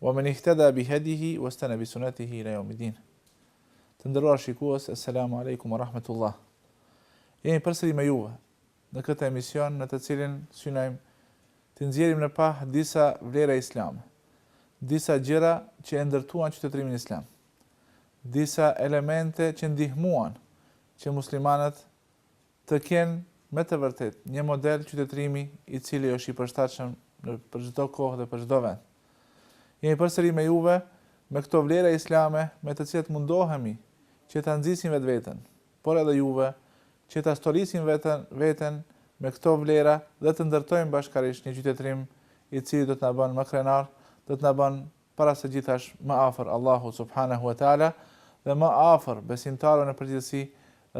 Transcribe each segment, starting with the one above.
Wa men ihtada bi hedjihi wastana bi sunatihi ila yawmi din. Të nderuar shikues, Eselamu alejkum wa rahmetullah. Jemi përsëri me juve në këtë emision në të cilin synojmë të nxjerrim në pah disa vlera islame, disa gjëra që e ndërtuan qytetërimin islam, disa elemente që ndihmuan që muslimanët të kenë me të vërtetë një model qytetërimi i cili është i përshtatshëm për çdo kohë dhe për çdo vend. Jemi përsëri me juve me këto vlera islame me të cilat mundohemi që ta nxisim vetveten, por edhe juve që ta stolisim veten veten me këto vlera dhe të ndërtojmë bashkërisht një qytetërim i cili do të na bën më krenar, do të na bën para së gjithash më afër Allahut subhanehu ve teala dhe më afër besimtarëve në përgjithësi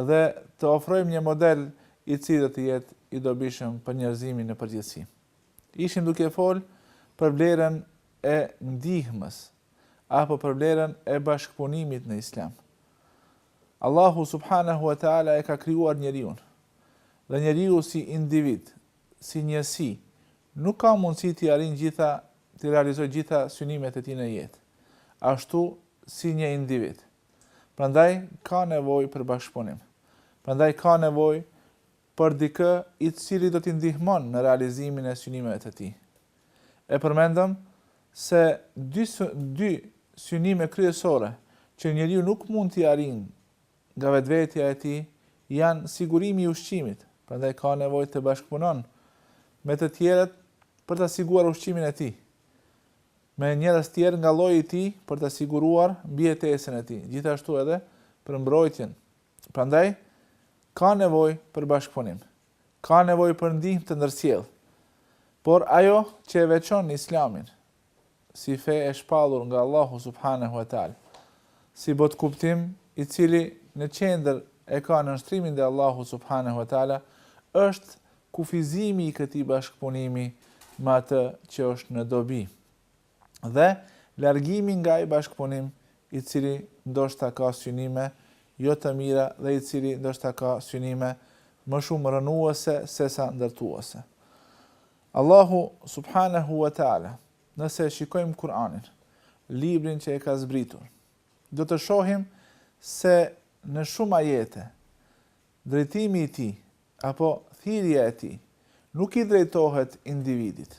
dhe të ofrojmë një model i cili do të jetë i dobishëm për njerëzimin në përgjithësi. Ishim duke fol për vlerën e ndihmës apo për vlerën e bashkëpunimit në Islam. Allahu subhanehu ve teala e ka krijuar njeriun. Dhe njeriu si individ si njësi, nuk ka mundësi t'i arrijë gjitha, t'i realizojë gjitha synimet e tij në jetë, ashtu si një individ. Prandaj ka nevojë për bashkëpunim. Prandaj ka nevojë për dikë i cili do t'i ndihmon në realizimin e synimeve të tij. E përmendëm se dy dy synime kryesore që njeriu nuk mund t'i arrinë Nga vetvetja e tij janë sigurimi i ushqimit, prandaj ka nevojë të bashkëpunon me të tjerët për ta siguruar ushqimin e tij, me njerëz tjerë nga lloji i tij për ta siguruar mbijetesën e tij, gjithashtu edhe për mbrojtjen. Prandaj ka nevojë për bashkëpunim. Ka nevojë për ndihmë të ndërsjellë. Por ajo që e veçon Islamin si fe e shpallur nga Allahu subhanehu ve teala, si botëkuptim, i cili në qendër e ka nënshtrimin ndaj Allahut subhanehu ve teala, është kufizimi i këtij bashkëpunimi me atë që është në dobi dhe largimi nga ai bashkëpunim i cili ndoshta ka synime jo të mira dhe i cili ndoshta ka synime më shumë rrënuese sesa ndërtuese. Allahu subhanehu wa ta'ala, nëse e shikojmë Kur'anin, librin që e ka zbritur, do të shohim se në shumë ajete, drejtimi i tij, apo thirrja e tij, nuk i drejtohet individit.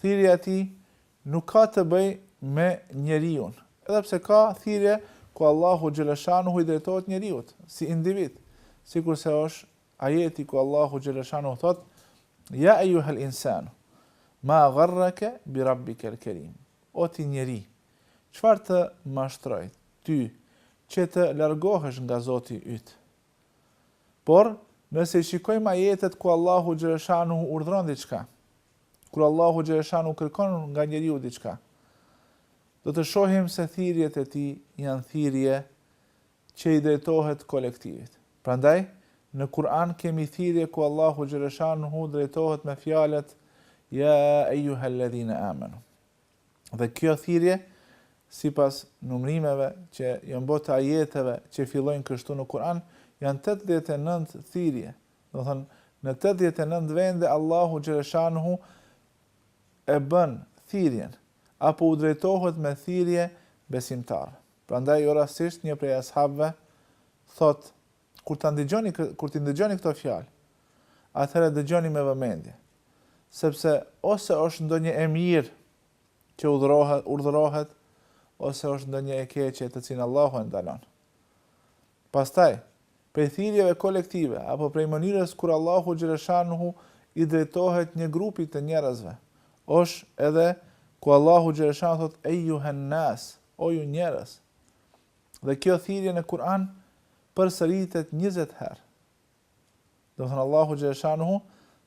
Thirrja e tij nuk ka të bëjë me njeriun, edhe pse ka thirrje ku Allahu xheleshanuhu i drejtohet njeriut, si individ, sikurse është Ajeti ku Allahu xhaleshanuhu thot: "Ya ayyuhal insanu ma gharraka bi rabbikal karim." O ti njeri, çfarë të mashtroi ty që të largohesh nga Zoti yt? Por, nëse i shikojmë ajetet ku Allahu xhaleshanuhu urdhëron diçka, kur Allahu xhaleshanuhu kërkon nga njeriu diçka, do të shohim se thirrjet e tij janë thirrje që i drejtohet kolektivit. Prandaj, në Kur'an kemi thirrje ku Allahu xhaleshanuhu drejtohet me fjalët Ya eyyuhalladhina amanu. Dhe kjo thirrje, sipas numërimeve që janë bërë të ajeteve që fillojnë kështu në Kur'an, janë tetëdhjetë e nëntë thirrje. Domethënë, në tetëdhjetë e nëntë vende Allahu xhaleshanuhu e bën thirrjen apo u drejtohet me thirrje besimtarëve. Prandaj jo rastësisht një prej ashabëve thotë, Kur t'i ndëgjoni këto fjalë, atëherë dëgjoni me vëmendje, sepse ose është ndonjë e mirë që udhërohet, urdhërohet, ose është ndonjë e keqe të cilën Allahu e ndalon. Pastaj, prej thirrjeve kolektive apo prej mënyrës kur Allahu xheleshanuhu i drejtohet një grupi të njerëzve, osh edhe ku Allahu xheleshanuhu thotë Ja ejuhen nas, o ju njerëz. Dhe kjo thirrje në Kur'an përsëritet njëzet herë. Domethënë Allahu xheleshanuhu,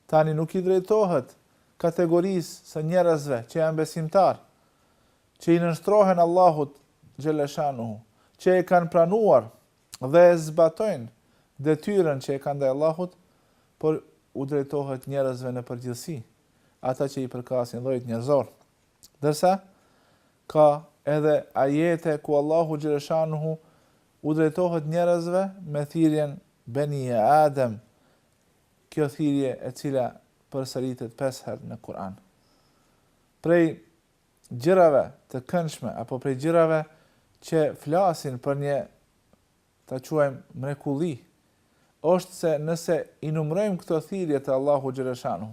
tani nuk i drejtohet kategorisë së njerëzve që janë besimtarë, që i nënshtrohen Allahut xheleshanuhu, që e kanë pranuar dhe e zbatojnë detyrën që e kanë ndaj Allahut, por u drejtohet njerëzve në përgjithësi, ata që i përkasin llojit njerëzor. Ndërsa, ka edhe ajete ku Allahu xheleshanuhu U drejtohet njerëzve me thirrjen Beni Adem, kjo thirrje e cila përsëritet pesë herë në Kur'an. Prej gjërave të këndshme apo prej gjërave që flasin për një ta quajmë mrekulli, është se nëse i numërojmë këto thirrje të Allahu xhaleshanu,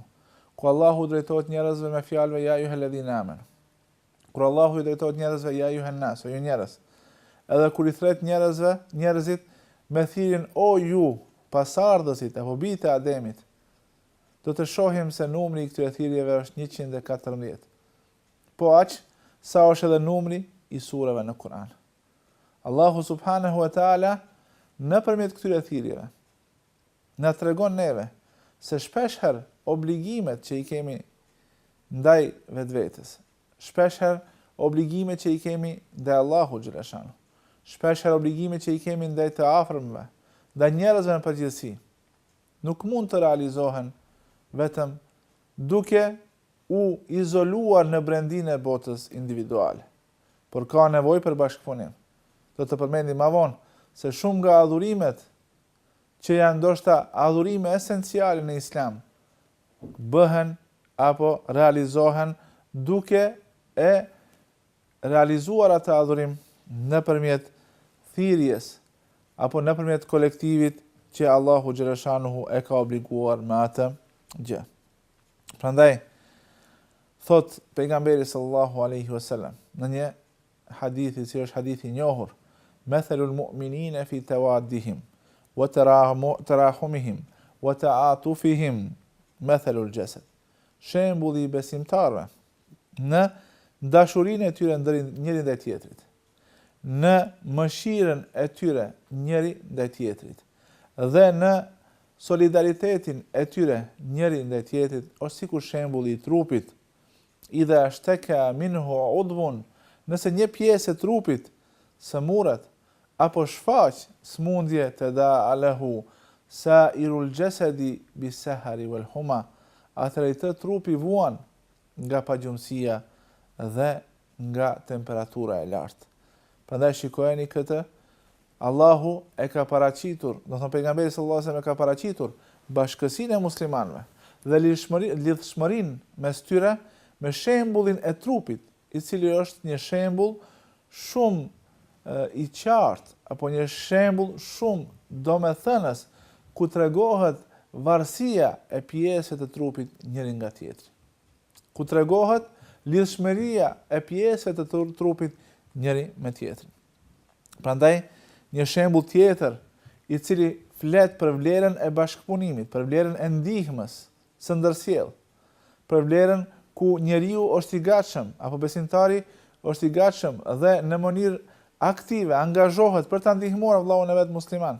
ku Allahu u drejtohet njerëzve me fjalëve ja ejuhel-ledhine amenu. Kur Allahu i drejtohet njerëzve, ja ejuhen nas, o ju njerëz. Edhe kur i thret njerëzve, njerëzit, me thirrjen o ju, pasardhësit, apo bijtë e Ademit, do të shohim se numri i këtyre thirrjeve është njëqind e katërmbëdhjetë. Po aq, sa është edhe numri i sureve në Kur'an. Allahu subhanehu ve teala, nëpërmjet këtyre thirrjeve, na tregon neve se shpeshherë obligimet që i kemi ndaj vetvetes, shpeshherë obligimet që i kemi ndaj Allahut xheleshanuhu, shpeshherë obligimet që i kemi ndaj të afërmve, ndaj njerëzve në përgjithësi, nuk mund të realizohen vetëm duke u izoluar në brendinë e botës individuale, por ka nevojë për bashkëpunim. Do të përmendim ma vonë se shumë nga adhurimet që janë ndoshta adhurime esenciale në Islam, bëhen apo realizohen duke e realizuar atë adhurim nëpërmjet thirrjes apo nëpërmjet kolektivit që Allahu xheleshanuhu e ka obliguar me atë gjë. Prandaj thotë pejgamberi sallallahu alaihi wasallam në një hadith i cili është hadith i njohur methelul mu'minina fi tawaddihim wa tarahumihim wa ta'atufihim methelul jasad shembulli i besimtarëve në dashurinë e tyre njëri ndaj tjetrit në mëshirën e tyre njëri ndaj tjetrit dhe në solidaritetin e tyre njëri ndaj tjetrit është sikur shembulli i trupit Idha shteka minhu udwun, nëse një pjesë e trupit sëmuret apo shfaq smundje tedaa lehu sairul jasadi bis sahari wal humma, atëherë i tërë trupi vuan nga pagjumësia dhe nga temperatura e lartë. Prandaj shikojeni këtë Allahu e ka paraqitur, do të thonë Pejgamberi sallallahu alejhi ve sellem e ka paraqitur bashkësinë e muslimanëve dhe lidhshmërinë mes tyre me shembullin e trupit, i cili është një shembull shumë i qartë apo një shembull shumë domethënës ku tregohet varësia e pjesëve të trupit njëri nga tjetri. Ku tregohet lidhshmëria e pjesëve të trupit njëri me tjetrin. Prandaj, një shembull tjetër, i cili flet për vlerën e bashkëpunimit, për vlerën e ndihmës së ndërsjellë, për vlerën ku njeriu është i gatshëm, apo besimtari është i gatshëm dhe në mënyrë aktive angazhohet për ta ndihmuar vllaun e vet musliman,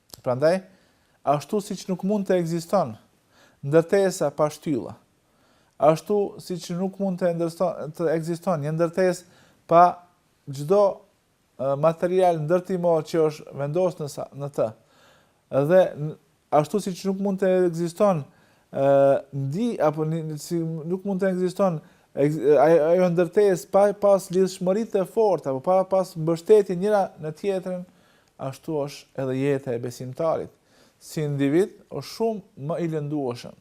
Prandaj, ashtu siç nuk mund të ekziston ndërtesa pa shtylla, ashtu siç nuk mund të të ekziston një ndërtesë pa çdo material ndërtimor që është vendos në në të. Dhe ashtu siç nuk mund të ekziston ndi apo si nuk mund të ekziston ajo ndërtesë pa pas lidhshmëri të fortë apo pa pas mbështetje njëra në tjetrën, Ashtu është edhe jeta e besimtarit, si individ është shumë më i lëndueshëm,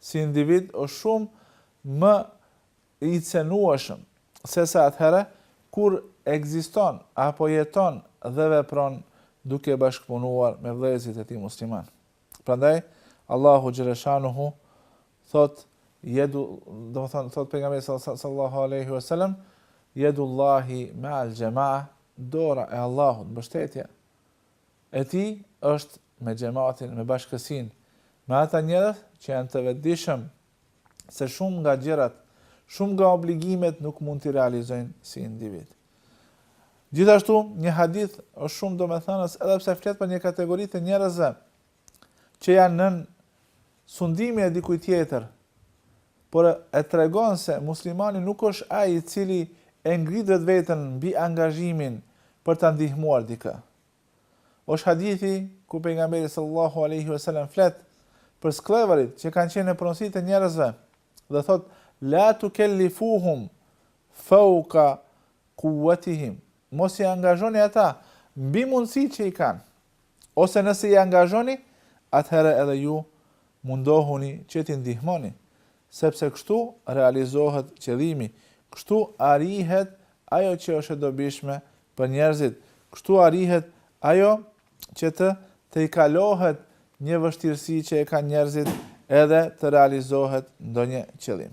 si individ është shumë më i cenueshëm, sesa atëherë kur ekziston apo jeton dhe vepron duke bashkëpunuar me vëllezërit e tij muslimanë. Prandaj, Allahu xheleshanuhu thotë, jedu, thotë pejgamberi sallallahu alaihi wasallam, jedullahi ma'al jama'a, Dora e Allahut, mbështetja e Tij është me xhematin, me bashkësinë, me ata njerëz që janë të vetëdijshëm se shumë nga gjërat, shumë nga obligimet nuk mund t'i realizojnë si individ. Gjithashtu, një hadith është shumë domethënës edhe pse flet për një kategori të njerëzve që janë nën sundimin e dikujt tjetër, por e tregon se muslimani nuk është ai i cili e ngrit vetveten mbi angazhimin për ta ndihmuar dikë. Është hadithi ku pejgamberi sallallahu alejhi ve selam flet për skllevërit që kanë qenë në pronësi të njerëzve dhe thotë la tukellifuhum fauka quwwatihim Mos i angazhoni ata mbi mundësitë që i kanë. Ose nëse i angazhoni, atëherë edhe ju mundohuni që t'i ndihmoni, sepse kështu realizohet qëllimi, kështu arrihet ajo që është e dobishme për njerëzit, kështu arrihet ajo që të tejkalohet një vështirësi që e kanë njerëzit edhe të realizohet ndonjë qëllim.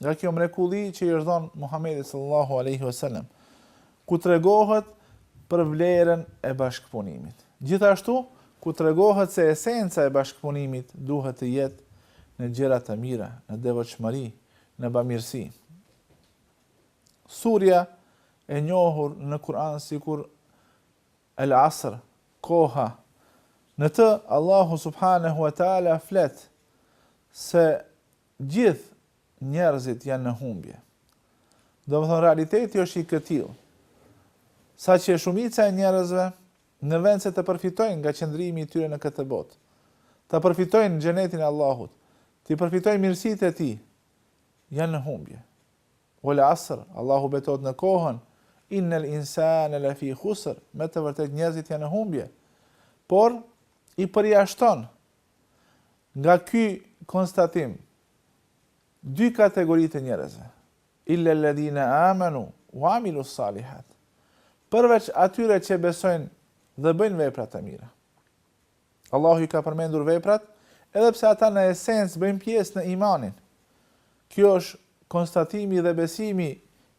Nga kjo mrekulli që i është dhënë Muhamedit sallallahu alaihi wasallam, ku tregohet për vlerën e bashkëpunimit. Gjithashtu, ku tregohet se esenca e bashkëpunimit duhet të jetë në gjëra të mira, në devotshmëri, në bamirësi. Surja e njohur në Kur'an sikur Al-Asr, koha. Në të Allahu subhanahu wa taala flet se Gjithë njerëzit janë në humbje. Domethënë realiteti është i këtillë, saqë shumica e njerëzve, në vend se të përfitojnë nga qëndrimi i tyre në këtë botë, ta përfitojnë xhenetin e Allahut, t'i përfitojnë mirësitë e Tij, janë në humbje. Wal asr, Allahu betohet në kohën, Innal insane lefî khusr, me të vërtetë njerëzit janë në humbje. Por i përjashton Nga ky konstatim, dy kategori të njerëzve, illa alladhina amanu wa amilu s-salihat, përveç atyre që besojnë dhe bëjnë vepra të mira. Allahu i ka përmendur veprat, edhe pse ata në esencë bëjnë pjesë në imanin. Kjo është konstatimi dhe besimi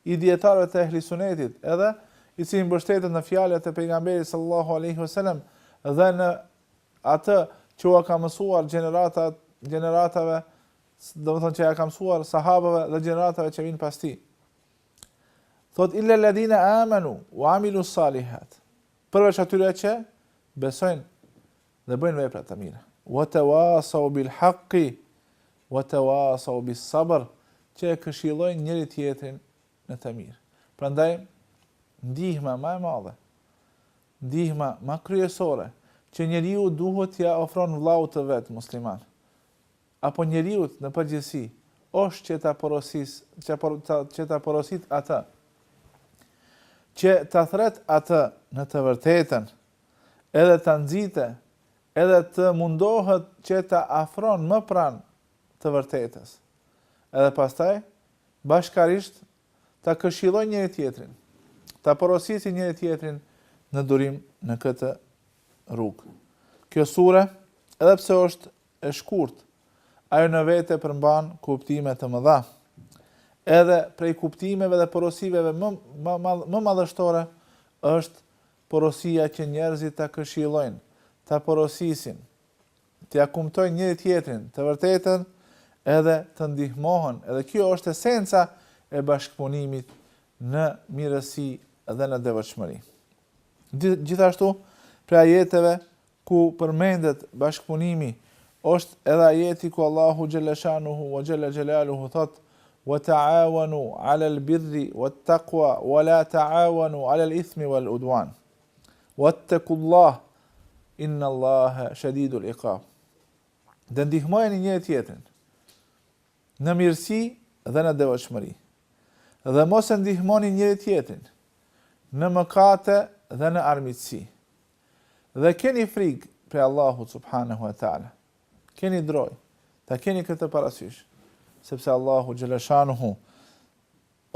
i dijetarëve të Ehli Sunetit, edhe i cili mbështetet në fjalët e Pejgamberit sallallahu alaihi wasallam dhe në Atë, që ua ka mësuar gjenera, gjeneratave, domethënë që ia ka mësuar sahabëve dhe gjeneratave që vijnë pas tij. Thotë illa alladhina amanu wa amilu salihat. Përveç atyre që besojnë dhe bëjnë vepra të mira. Wa tawasaw bil haqqi wa tawasaw bis sabr, që e këshillojnë njëri tjetrin në të mirë. Prandaj ndihma më e madhe Ndihma ma kryesore që njeriu duhet t'ia ofron vllaut të vet musliman, apo njeriut në përgjithësi, osht që ta porosisë, që ta porositë atë, që ta thretë atë në të vërtetën, edhe ta nxite, edhe të mundohet që ta afron më pranë të vërtetës, edhe pastaj bashkarisht ta këshillojnë njëri-tjetrin, ta porosisin njëri-tjetrin në durim në këtë rrugë. Kjo sure, edhe pse është e shkurtë, ajo në vete përmban kuptime të mëdha. Edhe prej kuptimeve dhe porosive më më madhështore është porosia që njerëzit ta këshillojnë, ta porosisin, t'ia kumtojnë njëri-tjetrin të vërtetën edhe të ndihmohen edhe kjo është esenca e bashkëpunimit në mirësi dhe në devotshmëri. Gjithashtu, prej ajeteve ku përmendet bashkëpunimi është edhe ajeti ku Allahu xhalla shanuhu wa xhalla xhelaluhu thot wa ta'awanu 'ala al-birri wat-taqwa wa la ta'awanu 'ala al-ithmi wal-udwan. Wattakullah inna Allaha shadidul iqab. Dhe ndihmojeni njëri tjetrin në mirësi dhe në devotshmëri. Dhe mos e ndihmoni njëri tjetrin në mëkate dhe në armiqësi. Dhe keni frikë prej Allahut subhanahu wa taala. Keni droj, ta keni këtë parasysh, sepse Allahu xhaleshanuhu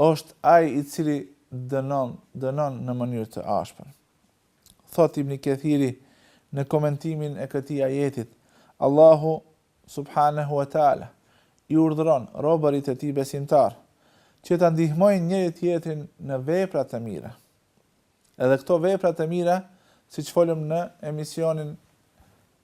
Është ai i cili dënon, dënon në mënyrë të ashpër. Thotë Ibn Kathiri në komentimin e këtij ajetit, Allahu, subhanehu ue teala, i urdhëron robërit e Tij besimtarë që ta ndihmojnë njëri-tjetrin në vepra të mira. Edhe këto vepra të mira, siç folëm në emisionin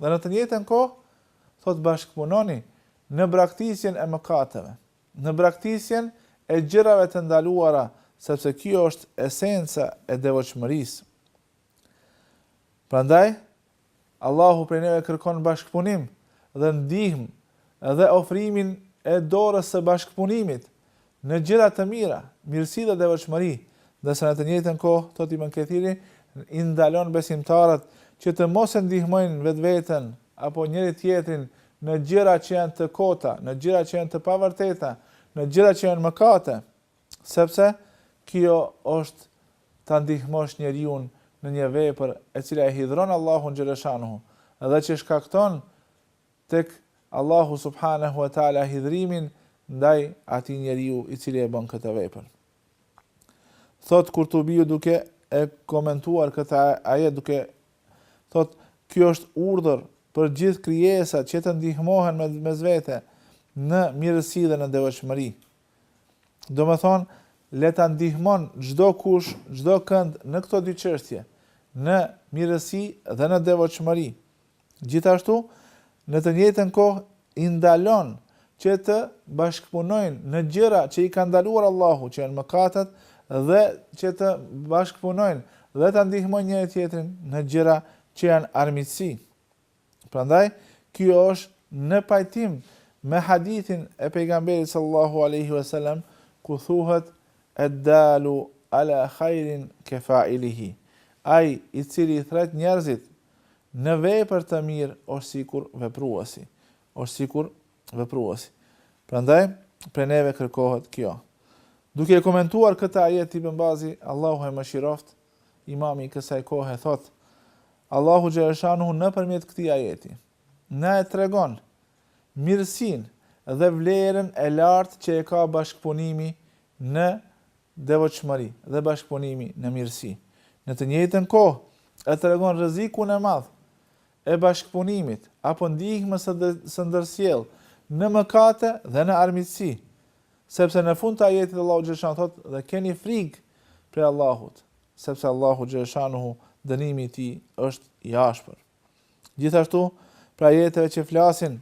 Dhe në të njëjtën kohë, thotë bashkëpunoni në braktisjen e mëkateve, në braktisjen e gjërave të ndaluara, sepse kjo është esenca e devotshmërisë. Prandaj, Allahu prej neve kërkon bashkëpunim dhe ndihmë dhe ofrimin e dorës së bashkëpunimit, Në gjëra të mira, mirësi dhe devotshmëri, ndërsa në të njëjtën kohë, thotë Ibën Kethiri, i ndalon besimtarët që të mos e ndihmojnë vetveten apo njëri-tjetrin në gjëra që janë të kota, në gjëra që janë të pavërteta, në gjëra që janë mëkate, sepse kjo është ta ndihmosh njeriun në një vepër e cila e hidhron Allahun xheleshanuhu dhe që shkakton tek Allahu subhanehu ue teala hidhrimin ndaj atij njeriu i cili e bën këtë vepër. Thotë Kurtubiu duke e komentuar këtë ajet duke thënë kjo është urdhër për gjithë krijesat që të ndihmohen me mes vete në mirësi dhe në devotshmëri. Domethënë, le ta ndihmon çdokush, çdokënd në këto dy çështje, në mirësi dhe në devotshmëri. Gjithashtu, në të njëjtën kohë i ndalon që të bashkëpunojnë në gjëra që i ka ndaluar Allahu, që janë mëkatet, dhe që të bashkëpunojnë dhe ta ndihmojnë njëri-tjetrin në gjëra që janë armiqësi. Prandaj, kjo është në pajtim me hadithin e Pejgamberit sallallahu alaihi wasallam, ku thuhet ad-dalu ala khairin kafa'ilihi. Ai i cili i thret njerëzit Në vepër të mirë është sikur vepruesi, është sikur vepruesi. Prandaj, prej neve kërkohet kjo. Duke e komentuar këtë ajet Ibn Bazi, Allahu e mëshiroftë, Imami i kësaj kohe thotë, Allahu xhaleshanuhu nëpërmjet këtij ajeti na e tregon mirësinë dhe vlerën e lartë që e ka bashkëpunimi në devotshmëri dhe bashkëpunimi në mirësi. Në të njëjtën kohë, e tregon rrezikun e madh e bashkëpunimit apo ndihmës së ndërsjellë në mëkate dhe në armiqësi, sepse në fund të ajetit Allahu xhaleshanuhu thotë, dhe keni frikë prej Allahut, sepse Allahu xhaleshanuhu dënimi i tij është i ashpër. Gjithashtu, prej ajeteve që flasin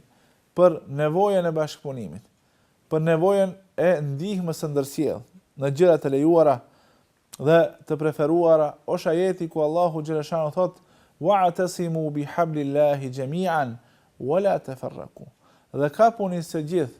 për nevojën e bashkëpunimit, për nevojën e ndihmës së ndërsjellë në gjëra të lejuara dhe të preferuara, është ajeti ku Allahu xhaleshanu thotë, Wa'tasimu bi hablillahi jami'an, wa la tafarraqu. Dhe kapuni së gjithë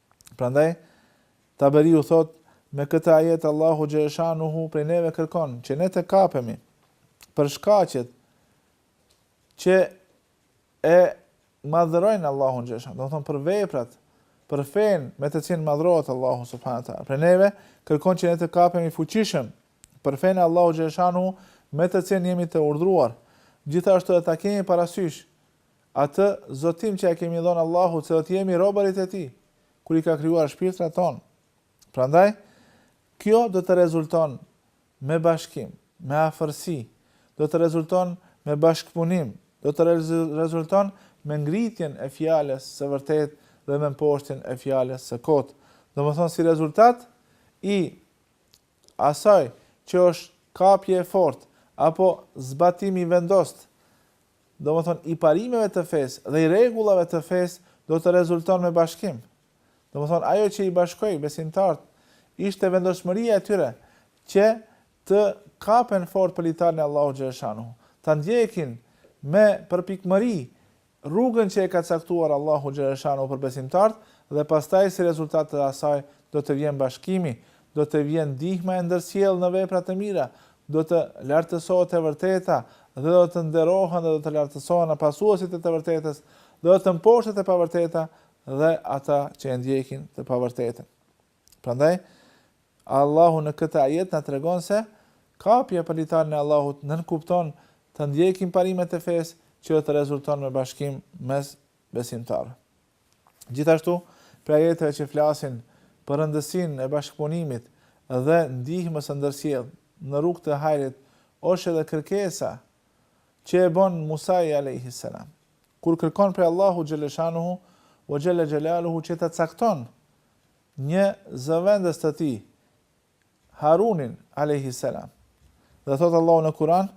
Prandaj, Taberiu thot, Me këtë ajet Allahu xhaleshanuhu prej neve kërkon që ne të kapemi për shkaqet që e madhërojnë Allahun xhaleshan, domethonë për veprat, për fen me të cilën madhrohet Allahu subhanahu teala. Prej neve kërkon që ne të kapemi fuqishëm për fen e Allahut xhaleshanuhu me të cilën jemi të urdhëruar. Gjithashtu e të kemi parasysh Atë zotim që e kemi dhonë Allahut se do të jemi robërit e Tij, kur i ka krijuar shpirtrat tanë. Prandaj, kjo do të rezulton me bashkim, me afërsi, do të rezulton me bashkëpunim, do të rezulton me ngritjen e fjalës së vërtetë dhe me mposhtjen e fjalës së kotë. Domethënë si rezultat i asaj që është kapje e fortë apo zbatim i vendosur domethënë i parimeve të fesë dhe i rregullave të fesë do të rezulton me bashkim. Domethënë ajo që i bashkoi besimtarët ishte vendosmëria e tyre që të kapen fort për litarin e Allahut xhaleshanuhu, ta ndjekin me përpikmëri rrugën që e ka caktuar Allahu xhaleshanuhu për besimtarët dhe pastaj si rezultat i asaj do të vjen bashkimi, do të vjen ndihma e ndërsjellë në vepra të mira, Do të lartësohet e vërteta, dhe do të nderohen dhe do të lartësohen pasuesit e të vërtetës, dhe do të mposhtet e pavërteta dhe ata që e ndjekin të pavërtetën. Prandaj, Allahu në këtë ajet na tregon se kapja për litarin e Allahut nënkupton të ndjekim parimet e fesë që do të rezulton me bashkim mes besimtarëve. Gjithashtu, prej ajeteve që flasin për rëndësinë e bashkëpunimit dhe ndihmës së ndërsjellë në rrugë të hajrit është edhe kërkesa që e bën Musai alejhi selam, kur kërkon prej Allahut xheleshanuhu ue xhele xhelaluhu që ta cakton një zëvendës të tij, Harunin alejhi selam. Dhe thot Allahu në Kur'an,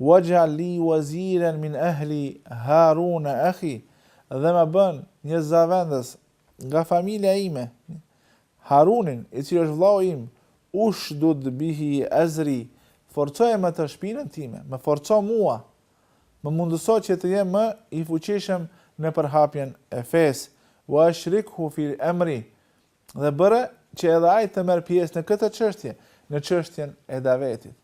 "Waj'al li waziran min ahli Harun akhi" dhe më bën një zavendës nga familja ime Harunin, i cili është vllau im, ushdud bihi azri, forcoje me të shpinën time, më forco mua, më mundëso që të jem më i fuqishëm në përhapjen e fesë, wa ashrikhu fi amri, dhe bëre që edhe ai të merr pjesë në këtë çështje, në çështjen e davetit.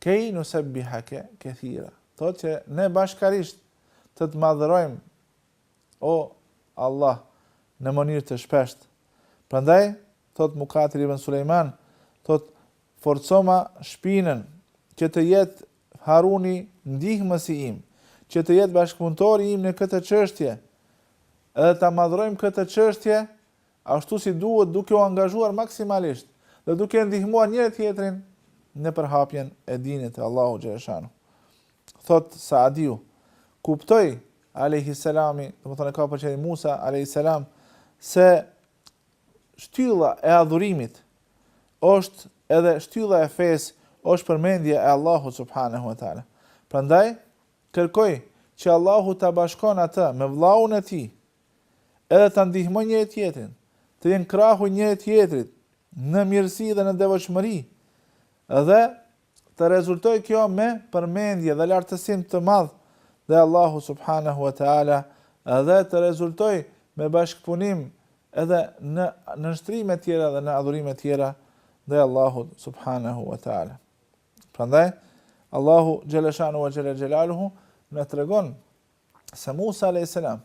Kej nusebbihake kethira. Thot që ne bashkarisht të të madhërojmë, o Allah, në mënyrë të shpeshtë. Prandaj, thot Mukatil ibn Sulejman, thot, forcoma shpinën që të jetë Haruni, ndihmësi im, që të jetë bashkëpunëtori im në këtë çështje dhe ta madhërojmë këtë çështje ashtu si duhet duke u angazhuar maksimalisht dhe duke e ndihmuar njëri-tjetrin në përhapjen e dinit të Allahu xheleshanuhu. Thotë Saadiu, kuptoi alejhi selami, domethënë ka për qëllim Musa alejhi selam se Shtylla e adhurimit është edhe shtylla e fesë është përmendje e Allahut subhanehu ve teala. Prandaj kërkoj që Allahu ta bashkon atë me vllaun e tij edhe ta ndihmojnë njëri tjetrin, të jenë krah njëri tjetrit në mirësi dhe në devotshmëri dhe Të rezultojë kjo me përmendje dhe lartësim të madh ndaj Allahut subhanehu ue teala dhe të rezultojë me bashkëpunim edhe në nënshtrime tjera dhe në adhurime tjera ndaj Allahut subhanehu ue teala. Prandaj Allahu xheleshanuhu ue xhelexhelaluhu na tregon se Musa alejhi selam,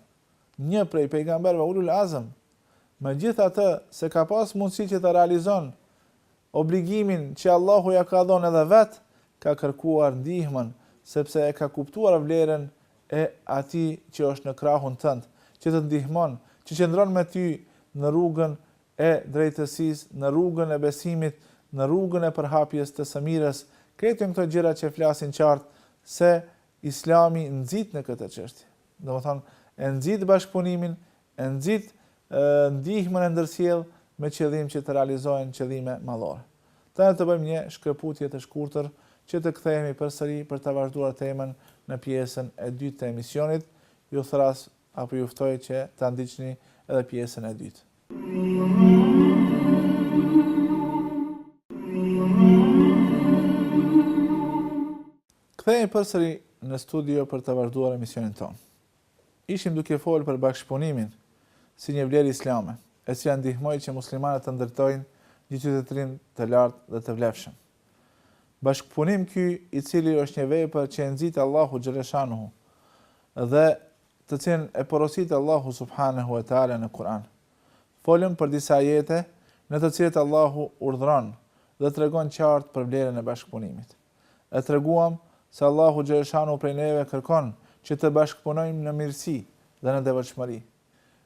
një prej pejgamberëve ulul azm, megjithatë se ka pas mundësi që të realizon obligimin që Allahu ia ka dhonë edhe vetë, ka kërkuar ndihmën, sepse e ka kuptuar vlerën e atij që është në krahun tënd, që të ndihmon, që qëndron me ty në rrugën e drejtësisë, në rrugën e besimit, në rrugën e përhapjes të së mirës. Krejt janë këto gjëra që flasin qartë se Islami nxit në këtë çështje. Domethënë, e nxit bashkëpunimin, e nxit ndihmën e ndërsjellë me qëllim që të realizohen qëllime madhore. Tani të bëjmë një shkëputje të shkurtër që të kthehemi përsëri për të vazhduar temën në pjesën e dytë të emisionit. Ju thërras apo ju ftoj që ta ndiqni edhe pjesën e dytë. Kthehemi përsëri në studio për të vazhduar emisionin tonë. Ishim duke folur për bashkëpunimin si një vlerë islame, e cila ndihmoi që muslimanët të ndërtojnë një qytetërim të lartë dhe të vlefshëm. Bashkëpunim ky i cili është një vepër që e nxit Allahu xheleshanuhu dhe të cilën e porosit Allahu subhanehu ve teala në Kur'an. Folëm për disa ajete në të cilat Allahu urdhëron dhe tregon qartë për vlerën e bashkëpunimit. E treguam se Allahu xheleshanuhu prej neve kërkon që të bashkëpunojmë në mirësi dhe në devotshmëri.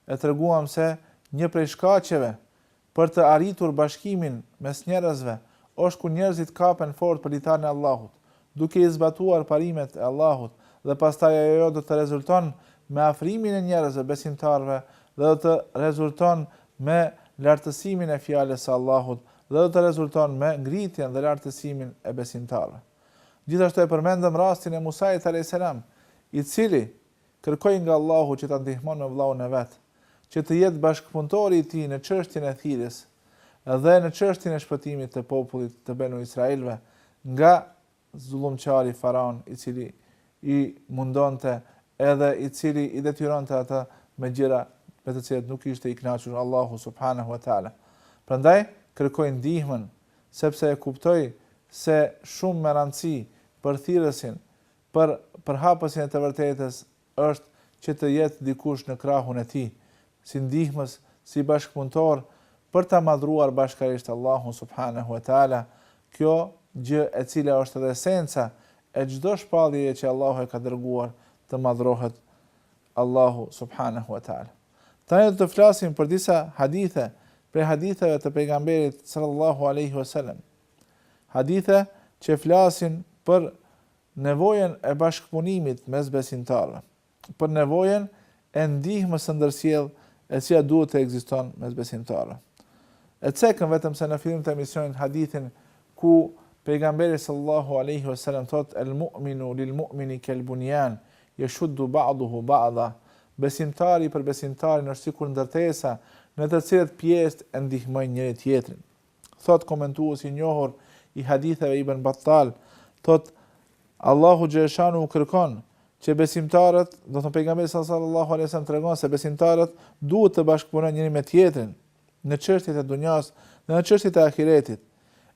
E treguam se një prej shkaqeve për të arritur bashkimin mes njerëzve është kur njerëzit kapen fort për litarin e Allahut, duke i zbatuar parimet e Allahut dhe pastaj ajo do të rezulton me afrimin e njerëzve besimtarëve dhe do të rezulton me lartësimin e fjalës së Allahut dhe do të rezulton me ngritjen dhe lartësimin e besimtarëve. Gjithashtu e përmendëm rastin e Musait alejhi selam, i cili kërkoi nga Allahu që ta ndihmon me vëllaun e vet, që të jetë bashkëpunëtori i tij në çështjen e thirrjes dhe në çështjen e shpëtimit të popullit të Benu Israilëve nga zullumqari faraon i cili i mundonte edhe i cili i detyronte ata me gjëra me të cilat nuk ishte i kënaqur Allahu subhanehu ue teala. Prandaj kërkoi ndihmën, sepse e kuptoi se shumë me randësi për thirrësin, për përhapësin e të vërtetës është që të jetë dikush në krahun e tij, si ndihmës, si bashkëpunëtor, për ta madhruar bashkarisht Allahun subhanehu ve teala, kjo, gjë e cila është edhe esenca e çdo shpalljeje që Allahu e ka dërguar të madhrohet Allahu subhanehu ve teala. Tani do të flasim për disa hadithe prej haditheve të Pejgamberit sallallahu alejhi ve sellem. Hadithe që flasin për Nevojën e bashkëpunimit mes besimtarëve, për nevojën e ndihmës së ndërsjellë e cila duhet të ekziston mes besimtarëve. E cekëm vetëm se në fillim të emisionit hadithin ku Pejgamberi sallallahu alejhi ve selem thotë el mu'minu lil mu'mini kel bunyan yashuddu ba'duhu ba'da, besimtari për besimtarin është sikur ndërtesa në të cilat pjesët e ndihmojnë njëri tjetrin. thotë komentuesi i njohur i haditheve Ibën Battal, thotë Allahu xheleshanuhu kërkon që besimtarët, domethënë pejgamberi sallallahu alajhi wasallam tregon se besimtarët duhet të bashkëpunojnë njëri me tjetrin në çështjet e dunjas dhe në çështjet e ahiretit.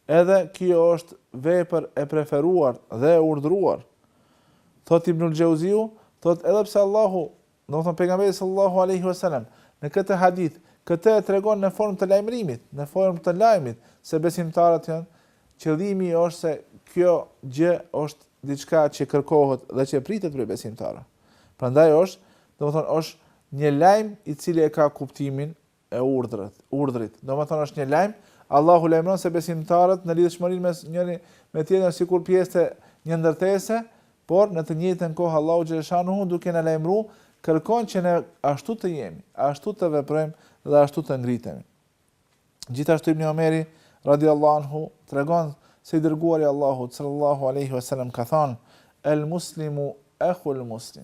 Edhe kjo është vepër e preferuar dhe e urdhëruar. Thot Ibnul Xhauziu, thot edhe pse Allahu Domethënë pejgamberi sallallahu alejhi ve selem në këtë hadith këtë e tregon në formë të lajmërimit, në formë të lajmit se besimtarët janë qëllimi është se kjo gjë është diçka që kërkohet dhe që pritet prej besimtarëve. Prandaj është, domethënë është një lajm i cili e ka kuptimin e urdhrit, urdhrit, domethënë është një lajm, Allahu lajmëron se besimtarët në lidhshmërinë mes njëri me tjetrin sikur pjesë të një ndërtese, por në të njëjtën kohë Allahu xhaleshanuhu duke na lajmëruar kërkon që ne ashtu të jemi, ashtu të veprojmë dhe ashtu të ngritemi. Gjithashtu Ibn Omeri radiallahu anhu tregon se i dërguari i Allahut sallallahu alaihi wasallam ka thënë el muslimu akhul muslim.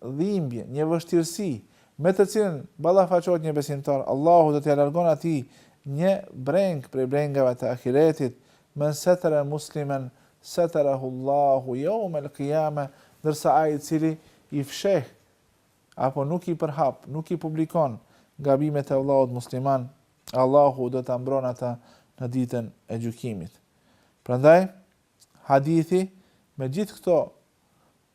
dhimbje, një vështirësi, me të cilën ballafaqohet një besimtar, Allahu do t'ia largon atij një brengë prej brengave të Ahiretit, Men setara muslimen, setarahu Allahu jeumal qiyame, ndërsa ai i cili i fsheh apo nuk i përhap, nuk i publikon gabimet e vëllaut musliman, Allahu do ta mbron atë në Ditën e Gjykimit. Prandaj, Hadithi, me gjithë këto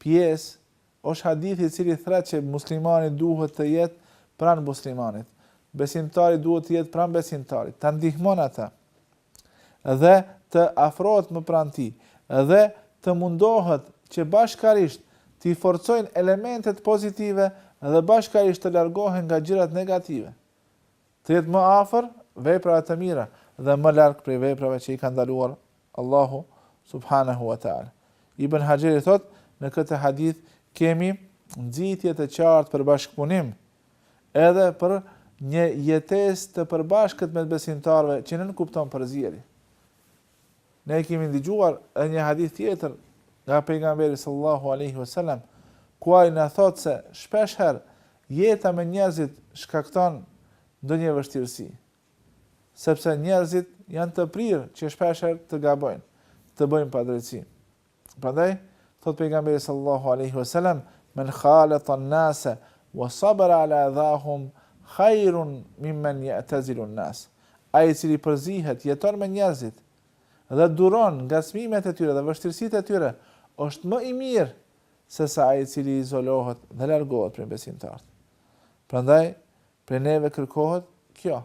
pjesë, është hadithi i cili thret që muslimani duhet të jetë pranë muslimanit, besimtari duhet të jetë pranë besimtarit, ta ndihmon atë dhe të afrohet më pranë tij dhe të mundohet që bashkarisht t'i forcojnë elementet pozitive dhe bashkarisht të largohen nga gjërat negative. Të jetë më afër veprave të mira dhe më larg prej veprave që i ka ndaluar Allahu subhanehu ue teala. Ibën Haxheri thotë, Në këtë hadith kemi nxitje të qartë për bashkëpunim, edhe për një jetesë të përbashkët mes besimtarëve që nënkupton përzierje. Ne kemi ndëgjuar edhe një hadith tjetër nga pejgamberi sallallahu alaihi wasallam, ku ai na thotë se shpesh herë jeta me njerëzit shkakton ndonjë vështirësi, sepse njerëzit janë të prirë që shpesh herë të gabojnë, të bëjnë padrejtësi. Prandaj thot pejgamberi sallallahu alaihi wasallam men khalata an-nase wa sabara ala adhahum khairun mimmen ya'tazilu an-nas. Ai i cili përzihet, jeton me njerëzit dhe duron ngacmimet e tyre dhe vështirësitë e tyre, është më i mirë sesa ai i cili izolohet dhe largohet prej besimtarëve. Prandaj Prej neve kërkohet kjo,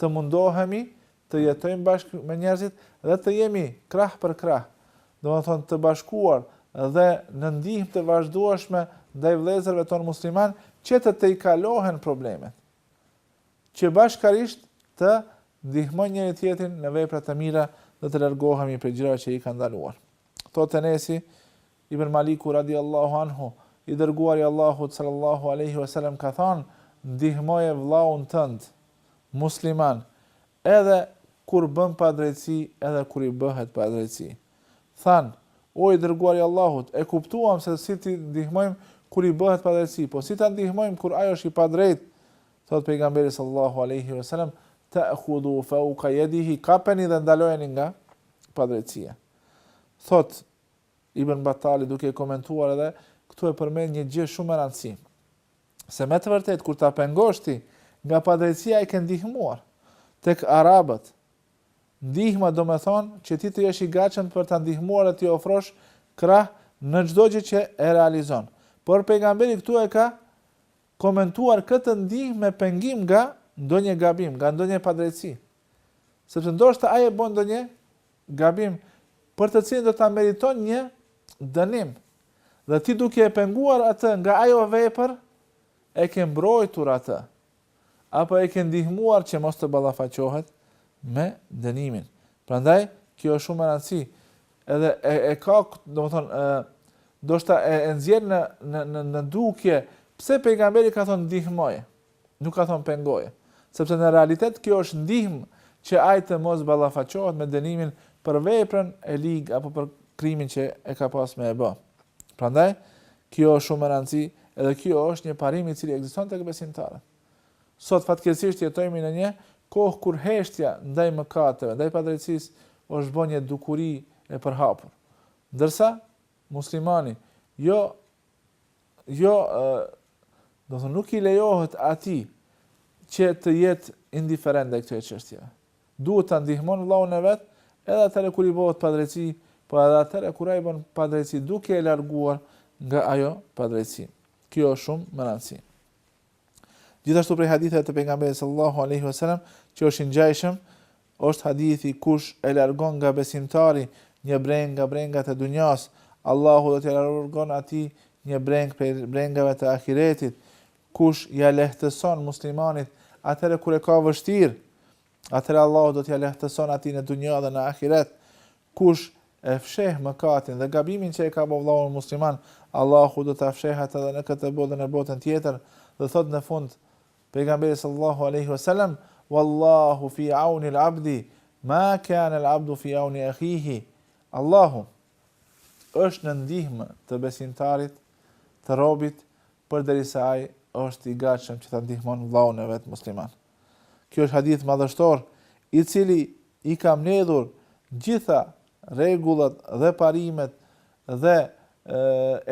të mundohemi të jetojmë bashkë me njerëzit dhe të jemi krah për krah, domethënë të bashkuar dhe në ndihmë të vazhdueshme ndaj vëllezërve tonë muslimanë që të tejkalohen problemet, që bashkarisht të ndihmojnë njëri-tjetrin në vepra të mira dhe të largohemi prej gjërave që i ka ndaluar. Thotë Enesi, Ibn Maliku radijallahu anhu, I Dërguari i Allahut sallallahu alejhi ve selem ka thënë, Ndihmoje vëllaun tënd, musliman, edhe kur bën padrejtësi edhe kur i bëhet padrejtësi. Thanë, O i Dërguari i Allahut, e kuptuam se si t'i ndihmojmë kur i bëhet padrejtësi, po si ta ndihmojmë kur ai është i padrejtë? Thotë Pejgamberi sallallahu alejhi ve selem, Ta'khudhu fawqa yadayhi, kapeni dhe ndalojeni nga padrejtësia. Thotë Ibën Batali duke komentuar edhe këtu e përmend një gjë shumë me rëndësi, se me të vërtetë kur ta pengosh ti nga padrejtësia e ke ndihmuar. Tek arabët ndihma do me thonë që ti të jesh i gatshëm për ta ndihmuar dhe t'i ofrosh krah në çdo gjë që e realizon. Por pejgamberi këtu e ka komentuar këtë ndihmë me pengim nga ndonjë gabim, nga ndonjë padrejtësi. Sepse ndoshta ai e bën ndonjë gabim për të cilin do ta meriton një dënim dhe ti duke e penguar atë nga ajo vepër e ke mbrojtur atë apo e ke ndihmuar që mos të ballafaqohet me dënimin. Prandaj kjo është shumë me rëndësi. Edhe e, e ka, do me thonë, ë ndoshta e, e nxjerr në në në në dukje pse pejgamberi ka thonë ndihmoj. Nuk ka thonë pengoje, sepse në realitet kjo është ndihmë që ai të mos ballafaqohet me dënimin për veprën e ligë apo për krimin që e ka pas me e bë. Prandaj, kjo është shumë me rëndësi edhe kjo është një parim i cili ekziston tek besimtarët. Sot fatkeqësisht jetojmë në një kohë kur heshtja ndaj mëkateve, ndaj padrejtësisë është bo një dukuri e përhapur. Ndërsa, muslimani, jo Jo, do me thonë nuk i lejohet atij që të jetë indiferent ndaj këtyre çështjeve. Duhet ta ndihmon vllaun e vet edhe atëherë kur i bohet padrejtësi, por edhe atëherë kur ai bon padrejtësi duke e larguar nga ajo padrejtësi. Kjo është shumë me rëndësi. Gjithashtu prej haditheve të pejgamberit sallallahu alaihi wasallam që është i ngjashëm Është hadithi kush e largon nga besimtari një brengë nga brengat e dunjas, Allahu do t'ia largon atij një brengë prej brengave të ahiretit. Kush ia lehtëson muslimanit atëherë kur e ka vështirë, atëherë Allahu do t'ia lehtëson atij në dunja dhe në ahiret. Kush e fsheh mëkatin dhe gabimin që e ka bo vllau musliman, Allahu do ta fshehë atë edhe në këtë botë dhe në botën tjetër. Dhe thotë në fund, Pejgamberi sallallâhu alejhi ve sellem, Wallâhu fî aunil abdi, mâ kânel abdu fî auni ehîhi, Allahu është në ndihmë të besimtarit, të robit, përderisa ai është i gatshëm që ta ndihmon vllaun e vet musliman. Kjo është hadith madhështor, i cili i ka mbledhur gjitha rregullat dhe parimet dhe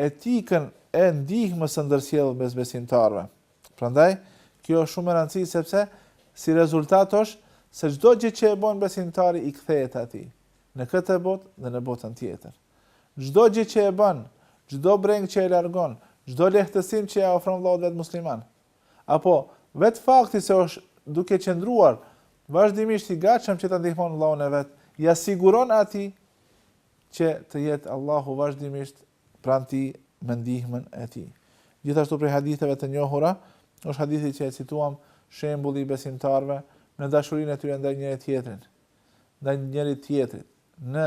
etikën e ndihmës së ndërsjellë mes besimtarëve. Prandaj, kjo është shumë e rëndësishme sepse si rezultat është se çdo gjë që e bon besimtari i kthehet atij, në këtë botë dhe në botën tjetër. Çdo gjë që e bën, çdo brengë që e largon, çdo lehtësim që ia ofron vëllaut vet musliman, apo vetë fakti se është duke qëndruar vazhdimisht i gatshëm që ta ndihmon vëllaun e vet, ia siguron atij që të jetë Allahu vazhdimisht pranë tij me ndihmën e tij. Gjithashtu prej haditheve të njohura është hadithi që e cituam, shembulli i besimtarëve në dashurinë e tyre ndaj njëri-tjetrin, ndaj njëri-tjetrit, në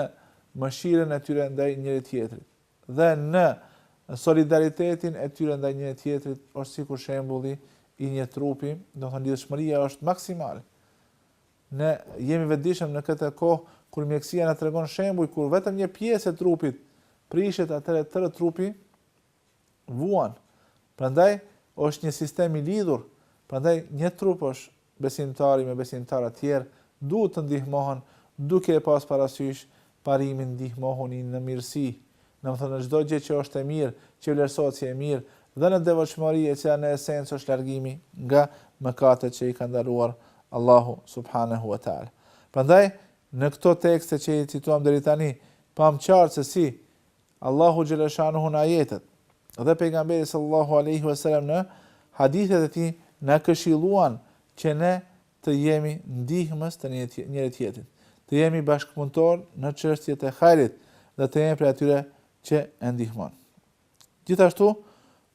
mëshirën e tyre ndaj njëri-tjetrit dhe në solidaritetin e tyre ndaj njëri-tjetrit është sikur shembulli i një trupi, do të thotë lidhshmëria është maksimal. Ne jemi vedijshëm në këtë kohë kur mjekësia na tregon shembuj kur vetëm një pjesë e trupit prishet atëherë tërë trupi vuan. Prandaj është një sistem i lidhur, prandaj një trup është besimtari me besimtarë të tjerë duhet të ndihmohen duke e pas parasysh parimin ndihmohuni në mirësi, domethënë në çdo gjë që është e mirë, që vlerësohet si e mirë, dhe në devotshmëri e cila në esencë është largimi nga mëkatet që i ka ndaluar Allahu subhanehu ve teala. Prandaj në këto tekste që i cituam deri tani, pamë qartë se si Allahu xheleshanuhu në ajetet dhe pejgamberi sallallahu alaihi wasallam në hadithet e tij na këshillun që ne të jemi ndihmës të njëri-tjetrit, të jemi bashkëpunëtorë në çështjet e hajrit dhe të jemi prej atyre që e ndihmon. Gjithashtu,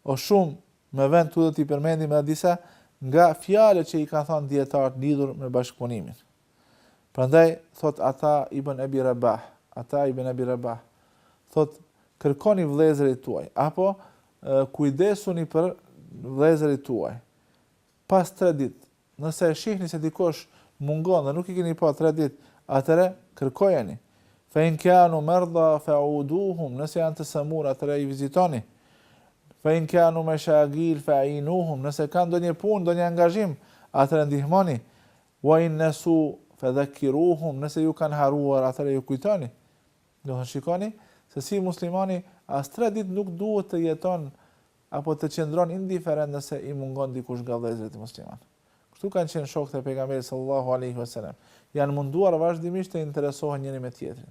osht shumë me vend t'i përmendim edhe disa nga fjalët që i kanë thënë dijetarët lidhur me bashkëpunimin. Prandaj thot Ata ibn Abi Rabah, Ata ibn Abi Rabah, thot kërkoni vëllezërit tuaj apo kujdesuni për vëllezërit tuaj. Pas tre ditë. Nëse e shihni se dikush mungon dhe nuk i keni pa tre ditë, atëherë kërkojeni. Fein kanu merdha feuduhum, nëse janë të sëmurë, atëherë i vizitoni. Fein kanu meshagil feinuhum, nëse kanë ndonjë punë, ndonjë angazhim, atëherë ndihmoni. We in nesu fedhekiruhum, nëse ju kanë harruar, atëherë ju kujtoni. Do të thotë shikoni se si muslimani as tre ditë nuk duhet të jeton Apo të qëndron indiferent nëse i mungon dikush nga vëllezërit muslimanë. Kështu kanë qenë shokët e Pejgamberit sallallâhu alejhi ve selem, janë munduar vazhdimisht të interesohen njëri me tjetrin,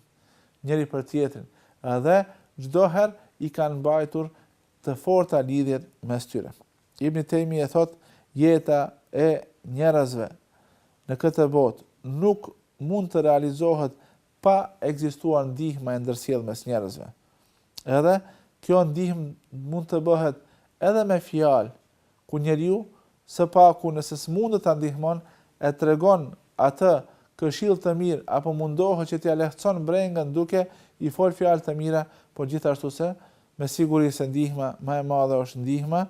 njëri për tjetrin, dhe çdo herë i kanë mbajtur të forta lidhjet mes tyre. Ibn Tejmije thotë, Jeta e njerëzve në këtë botë nuk mund të realizohet pa ekzistuar ndihma e ndërsjellë mes njerëzve. Edhe, kjo ndihmë mund të bëhet edhe me fjalë, ku njeriu, së paku nëse s'mundet ta ndihmon, e tregon atë këshillë të mirë apo mundohet që t'ia lehtëson brengën duke i folë fjalë të mira, por gjithashtu se, me siguri se ndihma më e madhe është ndihma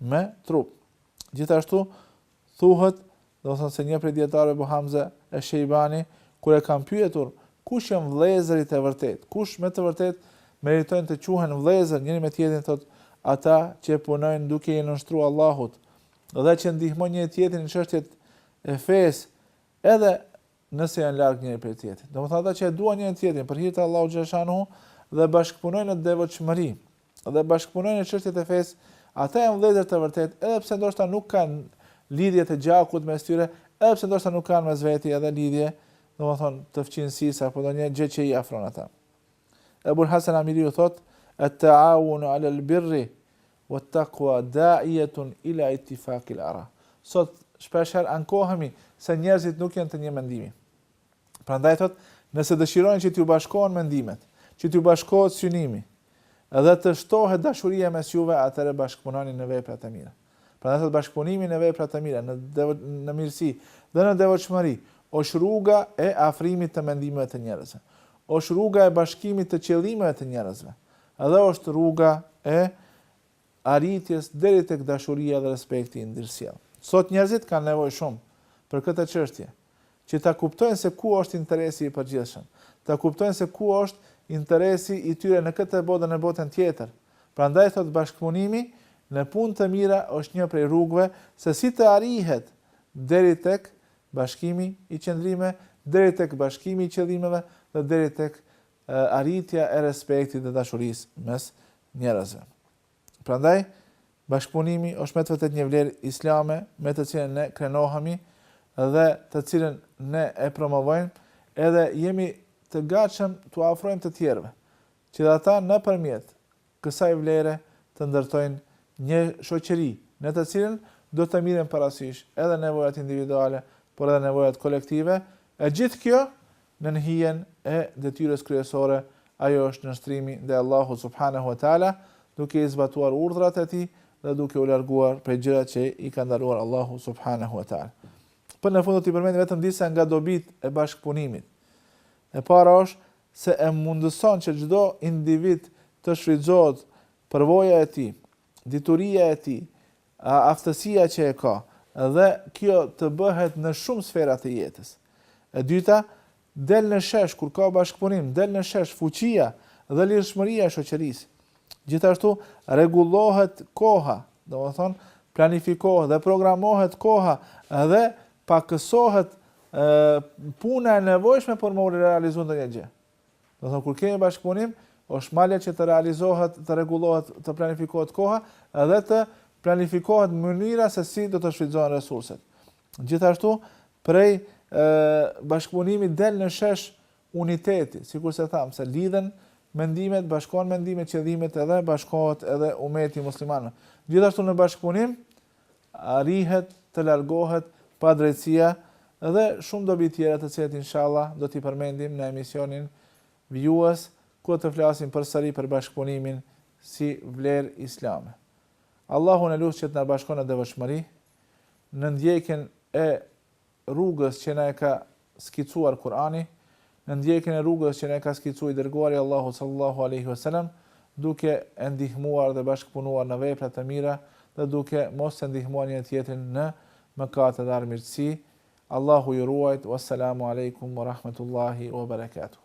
me trup. Gjithashtu, Thuhet, domethënë se një prej dijetarëve Ebu Hamze esh-Shejbani, kur e kanë pyetur, kush janë vëllezërit e vërtetë, kush me të vërtetë meritojnë të quhen vëllezër njëri me tjetrin thotë, ata që punojnë duke i nënshtruar Allahut, dhe që ndihmojnë njëri tjetrin në çështjet e fesë, edhe nëse janë larg njëri prej tjetrit. Domethënë ata që e duan njëri tjetrin për hir të Allahut xhelle shanuhu dhe bashkëpunojnë në devotshmëri dhe bashkëpunojnë në çështjet e fesë, ata janë vëllezër të vërtetë, edhe pse ndoshta nuk kanë lidhje të gjakut mes tyre, edhe pse ndoshta nuk kanë mes veti edhe lidhje, domethënë të fqinjësisë apo ndonjë gjë që i afron ata. Ebul Hasan Amiriu thotë: "At-ta'awunu 'ala al-birri Wat taqwa da'iyatun ila ittifaq al ara. Sot shpesh herë ankohemi se njerëzit nuk janë të një mendimi. Prandaj thotë, nëse dëshironi që t'ju bashkohen mendimet, që t'ju bashkohet synimi dhe të shtohet dashuria mes juve, atëherë bashkëpunoni në veprat e mira. Prandaj thotë bashkëpunimi në veprat e mira, në në mirësi dhe në devotshmëri është rruga e afrimit të mendimeve të njerëzve. Është rruga e bashkimit të qëllimeve të njerëzve. Edhe është rruga e arritjes deri tek dashuria dhe respekti i ndërsjellë. Sot njerëzit kanë nevojë shumë për këtë çështje, që ta kuptojnë se ku është interesi i përgjithshëm, ta kuptojnë se ku është interesi i tyre në këtë botë dhe në botën tjetër. Prandaj thotë bashkëpunimi në punë të mira është një prej rrugëve se si të arrihet deri tek bashkimi i qëndrimeve, deri tek bashkimi i qëllimeve dhe deri tek arritja e respektit dhe dashurisë mes njerëzve. Prandaj, bashkëpunimi është me të vërtetë një vlerë islame me të cilën ne krenohemi dhe të cilën ne e promovojmë edhe jemi të gatshëm t'u afrojmë të tjerëve, që dhe ata nëpërmjet kësaj vlere të ndërtojnë një shoqëri në të cilën do të mirren parasysh edhe nevojat individuale, por edhe nevojat kolektive, e gjithë kjo nën hijen e detyrës kryesore, ajo është nënshtrimi ndaj Allahut subhanehu ve teala, duke i zbatuar urdhrat e Tij dhe duke u larguar prej gjërave që i ka ndaluar Allahu subhanehu ve teala. Për në fund do t'i përmend vetëm disa nga dobitë e bashkëpunimit. E para është se e mundëson që çdo individ të shfrytëzohet përvoja e tij, dituria e tij, aftësia që e ka dhe kjo të bëhet në shumë sfera të jetës. E dyta, del në shesh kur ka bashkëpunim, del në shesh fuqia dhe lidhshmëria e shoqërisë. Gjithashtu, rregullohet koha, domethënë planifikohet dhe programohet koha dhe pakësohet puna e nevojshme për me realizu ndonjë gjë. Domethënë kur kemi bashkëpunim, është më lehtë që të realizohet, të rregullohet, të planifikohet koha dhe të planifikohet mënyra se si do të shfrytëzohen resurset. Gjithashtu, prej bashkëpunimi del në shesh uniteti, sikurse thamë, se lidhen mendimet, bashkohen mendimet, qëllimet edhe bashkohet edhe umeti musliman. Gjithashtu në bashkëpunim, arrihet të largohet padrejtësia dhe shumë dobi tjera të cilat inshallah do t'i përmendim në emisionin vijues ku do të flasim përsëri për bashkëpunimin si vlerë islame. Allahun e lus që të na bashkon në devotshmëri, në ndjekjen e rrugës që na e ka skicuar Kur'ani, në ndjekjen e rrugës që na e ka skicu i Dërguari i Allahut sal-Lallahu alejhi ve selam, duke e ndihmuar dhe bashkëpunuar në vepra të mira dhe duke mos e ndihmuar njëri tjetrin në mëkate dhe armiqësi, Allahu ju ruajt, Wassalamu alejkum wa rahmetullahi wa barakatuhu.